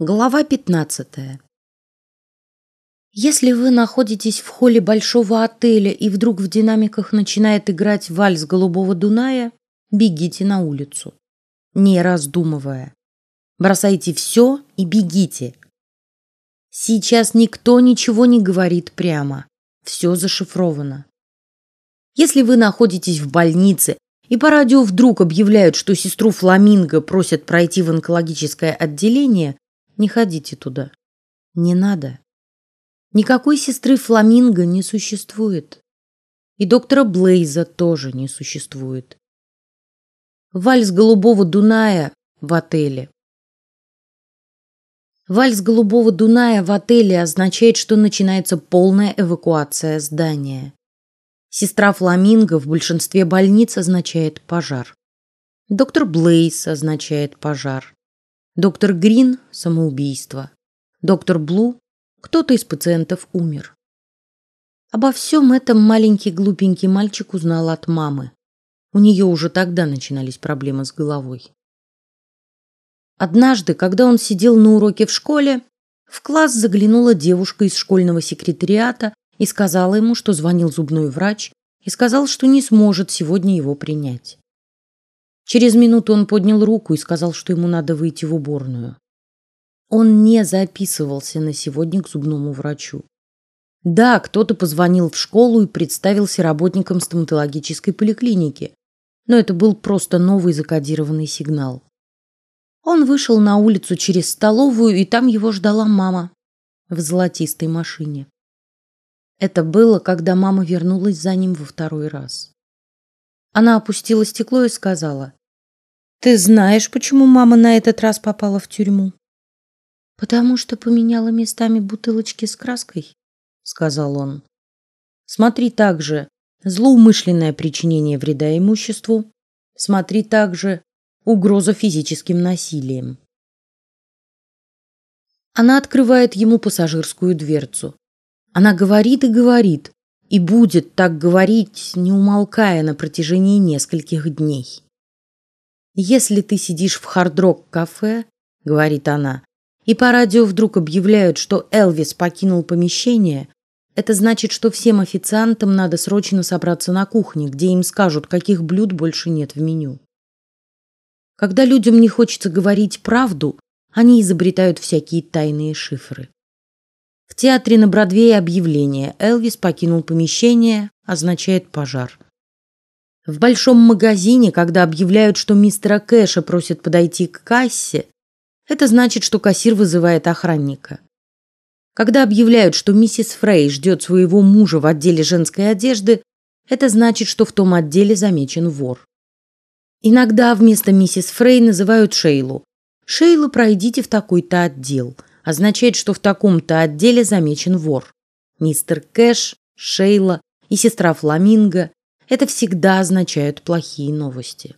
Глава 15. Если вы находитесь в холле большого отеля и вдруг в динамиках начинает играть вальс Голубого Дуная, бегите на улицу, не раздумывая. Бросайте все и бегите. Сейчас никто ничего не говорит прямо, все зашифровано. Если вы находитесь в больнице и по радио вдруг объявляют, что сестру Фламинго просят пройти в онкологическое отделение, не ходите туда. Не надо. Никакой сестры Фламинго не существует. И доктора Блейза тоже не существует. Вальс голубого Дуная в отеле. Вальс голубого Дуная в отеле означает, что начинается полная эвакуация здания. Сестра Фламинго в большинстве больниц означает пожар. Доктор Блейз означает пожар. Доктор Грин – самоубийство. Доктор Блу – кто-то из пациентов умер. Обо всем этом маленький глупенький мальчик узнал от мамы. У нее уже тогда начинались проблемы с головой. Однажды, когда он сидел на уроке в школе, в класс заглянула девушка из школьного секретариата и сказала ему, что звонил зубной врач и сказал, что не сможет сегодня его принять. Через минуту он поднял руку и сказал, что ему надо выйти в уборную. Он не записывался на сегодня к зубному врачу. Да, кто-то позвонил в школу и представился работником стоматологической поликлиники, но это был просто новый закодированный сигнал. Он вышел на улицу через столовую, и там его ждала мама в золотистой машине. Это было, когда мама вернулась за ним во второй раз. Она опустила стекло и сказала: "Ты знаешь, почему мама на этот раз попала в тюрьму?" "Потому что поменяла местами бутылочки с краской", сказал он. "Смотри также злоумышленное причинение вреда имуществу. Смотри также угроза физическим насилием". Она открывает ему пассажирскую дверцу. Она говорит и говорит, и будет так говорить, не умолкая на протяжении нескольких дней. Если ты сидишь в хардрок кафе, говорит она, и по радио вдруг объявляют, что Элвис покинул помещение, это значит, что всем официантам надо срочно собраться на кухне, где им скажут, каких блюд больше нет в меню. Когда людям не хочется говорить правду, они изобретают всякие тайные шифры. В театре на Бродвее объявление «Элвис покинул помещение» означает пожар. В большом магазине, когда объявляют, что мистера Кэша просят подойти к кассе, это значит, что кассир вызывает охранника. Когда объявляют, что миссис Фрей ждет своего мужа в отделе женской одежды, это значит, что в том отделе замечен вор. Иногда вместо миссис Фрей называют Шейлу. Шейлу, пройдите в такой-то отдел означает, что в таком-то отделе замечен вор. Мистер Кэш, Шейла и сестра Фламинго – это всегда означают плохие новости.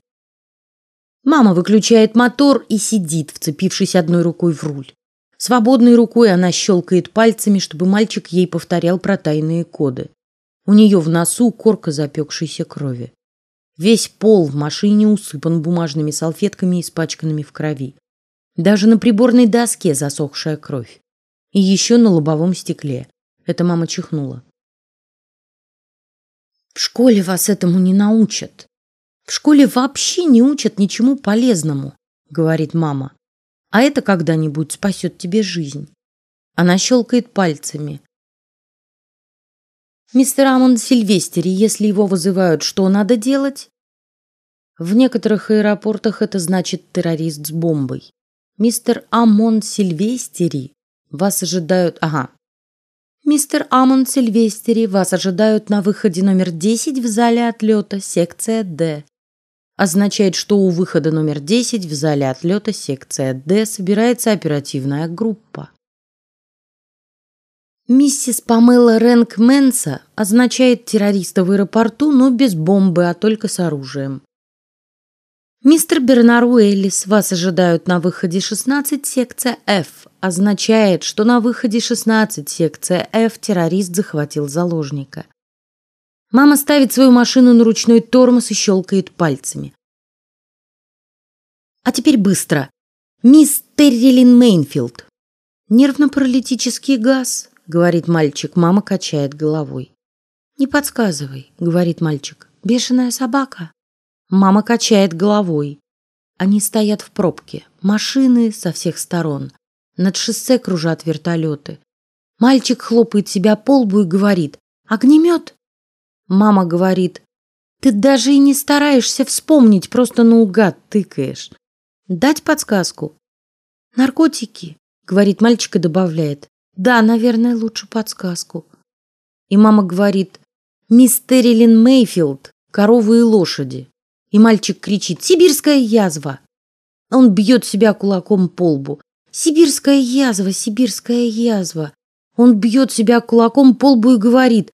Мама выключает мотор и сидит, вцепившись одной рукой в руль. Свободной рукой она щелкает пальцами, чтобы мальчик ей повторял про тайные коды. У нее в носу корка запекшейся крови. Весь пол в машине усыпан бумажными салфетками, испачканными в крови. Даже на приборной доске засохшая кровь. И еще на лобовом стекле. Это мама чихнула. В школе вас этому не научат. В школе вообще не учат ничему полезному, говорит мама. А это когда-нибудь спасет тебе жизнь. Она щелкает пальцами. Мистер Амон Сильвестери, если его вызывают, что надо делать? В некоторых аэропортах это значит террорист с бомбой. Мистер Амон Сильвестери, вас ожидают... Ага. Мистер Амон Сильвестери, вас ожидают на выходе номер 10 в зале отлета, секция Д. Означает, что у выхода номер 10 в зале отлета, секция Д, собирается оперативная группа. Миссис Памела Рэнк Менса означает террориста в аэропорту, но без бомбы, а только с оружием. Мистер Бернар Уэллис, вас ожидают на выходе 16, секция F. Означает, что на выходе 16, секция F, террорист захватил заложника. Мама ставит свою машину на ручной тормоз и щелкает пальцами. А теперь быстро. Мисс Террилин Мейнфилд, Нервно-паралитический газ, говорит мальчик, мама качает головой. Не подсказывай, говорит мальчик. Бешеная собака. Мама качает головой. Они стоят в пробке. Машины со всех сторон. Над шоссе кружат вертолеты. Мальчик хлопает себя по лбу и говорит: "Огнемет". Мама говорит: "Ты даже и не стараешься вспомнить, просто наугад тыкаешь". Дать подсказку? Наркотики, говорит мальчик и добавляет: "Да, наверное, лучше подсказку". И мама говорит: Мистерилин Мейфилд, коровы и лошади. И мальчик кричит: "Сибирская язва!" Он бьет себя кулаком по лбу. Сибирская язва, сибирская язва. Он бьет себя кулаком по лбу и говорит: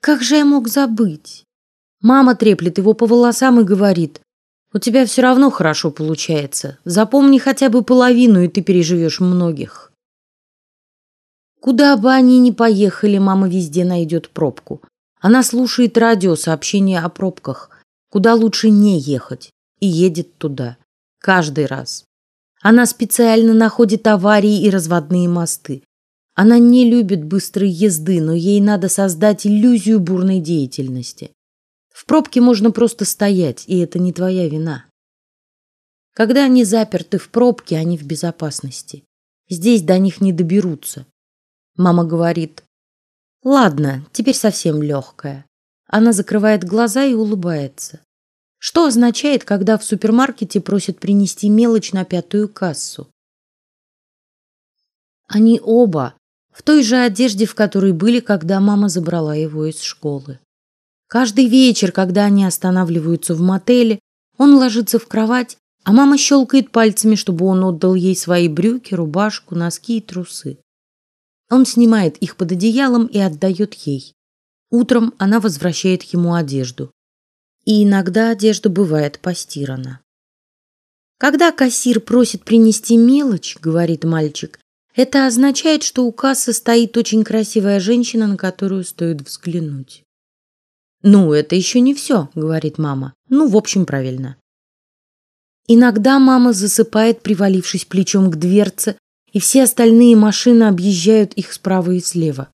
"Как же я мог забыть?" Мама треплет его по волосам и говорит: "У тебя все равно хорошо получается. Запомни хотя бы половину, и ты переживешь многих." Куда бы они ни поехали, мама везде найдет пробку. Она слушает радио сообщения о пробках, куда лучше не ехать, и едет туда. Каждый раз. Она специально находит аварии и разводные мосты. Она не любит быстрой езды, но ей надо создать иллюзию бурной деятельности. В пробке можно просто стоять, и это не твоя вина. Когда они заперты в пробке, они в безопасности. Здесь до них не доберутся. Мама говорит: Ладно, теперь совсем легкая. Она закрывает глаза и улыбается. Что означает, когда в супермаркете просят принести мелочь на пятую кассу? Они оба в той же одежде, в которой были, когда мама забрала его из школы. Каждый вечер, когда они останавливаются в мотеле, он ложится в кровать, а мама щелкает пальцами, чтобы он отдал ей свои брюки, рубашку, носки и трусы. Он снимает их под одеялом и отдает ей. Утром она возвращает ему одежду. И иногда одежда бывает постирана. Когда кассир просит принести мелочь, говорит мальчик, это означает, что у кассы стоит очень красивая женщина, на которую стоит взглянуть. Ну, это еще не все, говорит мама. Ну, в общем, правильно. Иногда мама засыпает, привалившись плечом к дверце, и все остальные машины объезжают их справа и слева.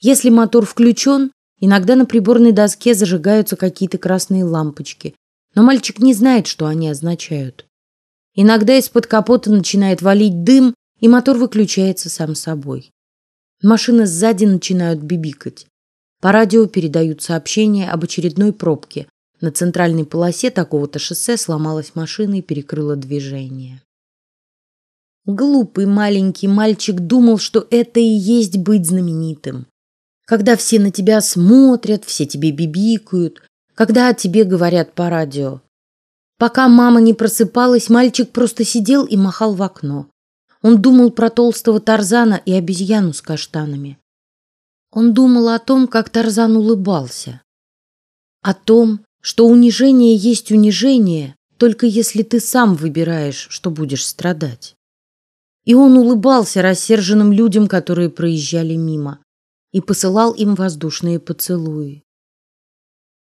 Если мотор включен, иногда на приборной доске зажигаются какие-то красные лампочки, но мальчик не знает, что они означают. Иногда из-под капота начинает валить дым, и мотор выключается сам собой. Машины сзади начинают бибикать. По радио передают сообщения об очередной пробке. На центральной полосе такого-то шоссе сломалась машина и перекрыла движение. Глупый маленький мальчик думал, что это и есть быть знаменитым. Когда все на тебя смотрят, все тебе бибикают, когда о тебе говорят по радио. Пока мама не просыпалась, мальчик просто сидел и махал в окно. Он думал про толстого Тарзана и обезьяну с каштанами. Он думал о том, как Тарзан улыбался, о том, что унижение есть унижение, только если ты сам выбираешь, что будешь страдать. И он улыбался рассерженным людям, которые проезжали мимо, и посылал им воздушные поцелуи.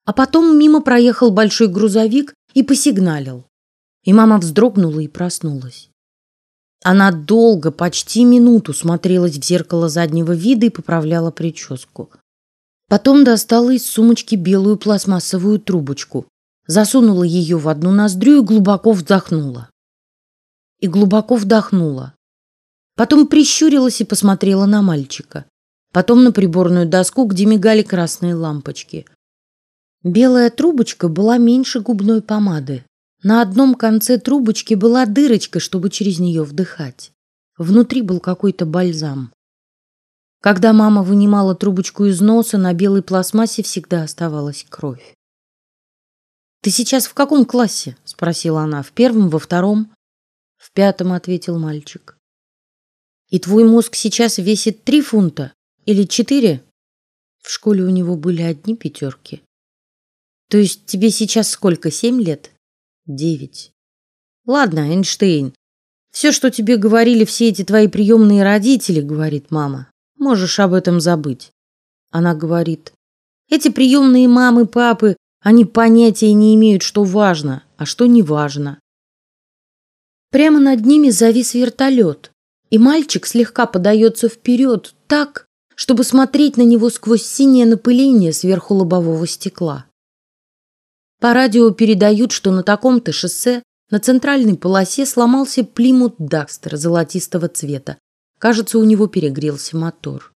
А потом мимо проехал большой грузовик и посигналил. И мама вздрогнула и проснулась. Она долго, почти минуту смотрелась в зеркало заднего вида и поправляла прическу. Потом достала из сумочки белую пластмассовую трубочку, засунула ее в одну ноздрю и глубоко вдохнула. И глубоко вдохнула. Потом прищурилась и посмотрела на мальчика. Потом на приборную доску, где мигали красные лампочки. Белая трубочка была меньше губной помады. На одном конце трубочки была дырочка, чтобы через нее вдыхать. Внутри был какой-то бальзам. Когда мама вынимала трубочку из носа, на белой пластмассе всегда оставалась кровь. Ты сейчас в каком классе? – спросила она. В первом, во втором? В пятом, ответил мальчик. И твой мозг сейчас весит три фунта или четыре? В школе у него были одни пятерки. То есть тебе сейчас сколько? Семь лет? Девять. Ладно, Эйнштейн. Все, что тебе говорили все эти твои приемные родители, говорит мама, можешь об этом забыть. Она говорит: эти приемные мамы, папы, они понятия не имеют, что важно, а что не важно. Прямо над ними завис вертолет. И мальчик слегка подается вперед, так, чтобы смотреть на него сквозь синее напыление сверху лобового стекла. По радио передают, что на таком-то шоссе на центральной полосе сломался Плимут Дакстер золотистого цвета. Кажется, у него перегрелся мотор.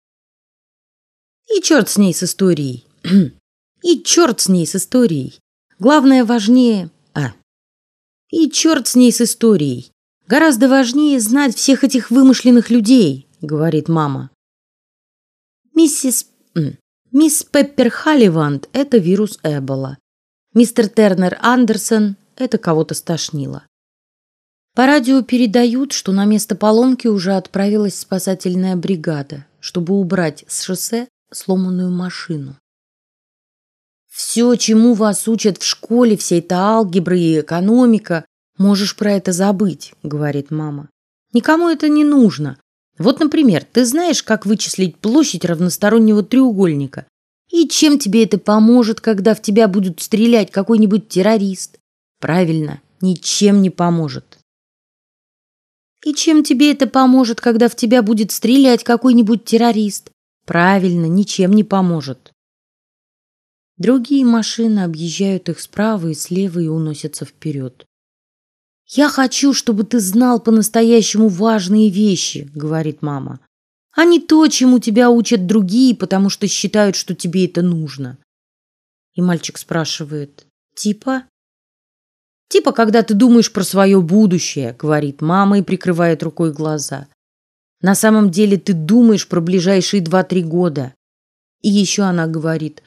И черт с ней с историей. И черт с ней с историей. Главное важнее... А. И черт с ней с историей. Гораздо важнее знать всех этих вымышленных людей, говорит мама. Миссис... Мисс Пеппер Халливанд – это вирус Эбола. Мистер Тернер Андерсон – это кого-то стошнило. По радио передают, что на место поломки уже отправилась спасательная бригада, чтобы убрать с шоссе сломанную машину. Все, чему вас учат в школе, вся эта алгебра и экономика, можешь про это забыть, говорит мама. Никому это не нужно. Вот, например, ты знаешь, как вычислить площадь равностороннего треугольника? И чем тебе это поможет, когда в тебя будет стрелять какой-нибудь террорист? Правильно, ничем не поможет. И чем тебе это поможет, когда в тебя будет стрелять какой-нибудь террорист? Правильно, ничем не поможет. Другие машины объезжают их справа и слева и уносятся вперед. Я хочу, чтобы ты знал по-настоящему важные вещи, говорит мама, а не то, чему тебя учат другие, потому что считают, что тебе это нужно. И мальчик спрашивает, типа, типа, когда ты думаешь про свое будущее, говорит мама и прикрывает рукой глаза. На самом деле ты думаешь про ближайшие два-три года. И еще она говорит,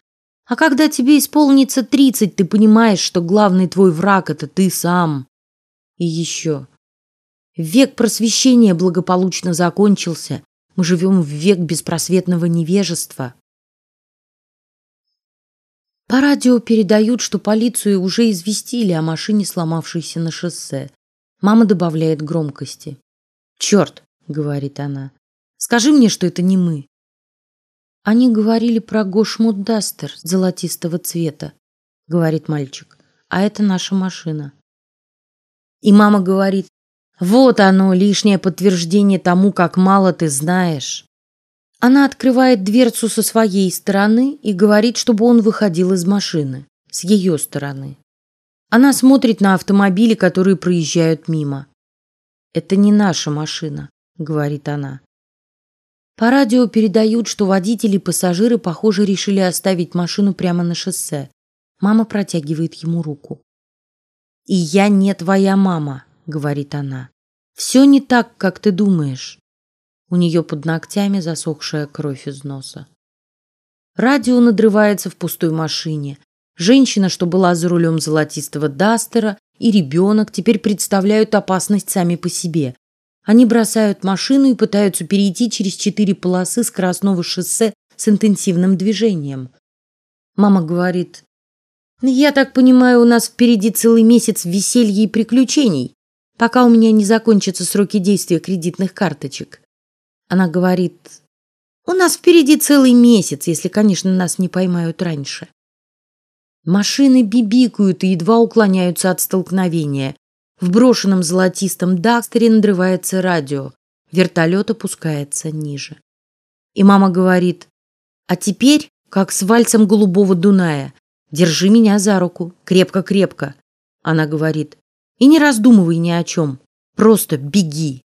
а когда тебе исполнится тридцать, ты понимаешь, что главный твой враг это ты сам. И еще. Век просвещения благополучно закончился. Мы живем в век беспросветного невежества. По радио передают, что полицию уже известили о машине, сломавшейся на шоссе. Мама добавляет громкости. Черт, говорит она, скажи мне, что это не мы. Они говорили про Гошмут Дастер золотистого цвета, говорит мальчик, а это наша машина. И мама говорит, вот оно, лишнее подтверждение тому, как мало ты знаешь. Она открывает дверцу со своей стороны и говорит, чтобы он выходил из машины, с ее стороны. Она смотрит на автомобили, которые проезжают мимо. Это не наша машина, говорит она. По радио передают, что водители и пассажиры, похоже, решили оставить машину прямо на шоссе. Мама протягивает ему руку. И я не твоя мама, говорит она. Все не так, как ты думаешь. У нее под ногтями засохшая кровь из носа. Радио надрывается в пустой машине. Женщина, что была за рулем золотистого Дастера, и ребенок теперь представляют опасность сами по себе. Они бросают машину и пытаются перейти через четыре полосы скоростного шоссе с интенсивным движением. Мама говорит: я так понимаю, у нас впереди целый месяц веселья и приключений, пока у меня не закончатся сроки действия кредитных карточек. Она говорит, у нас впереди целый месяц, если, конечно, нас не поймают раньше. Машины бибикают и едва уклоняются от столкновения. В брошенном золотистом Дакстере надрывается радио. Вертолет опускается ниже. И мама говорит, а теперь, как с вальсом голубого Дуная, Держи меня за руку, крепко-крепко. Она говорит. И не раздумывай ни о чем. Просто беги.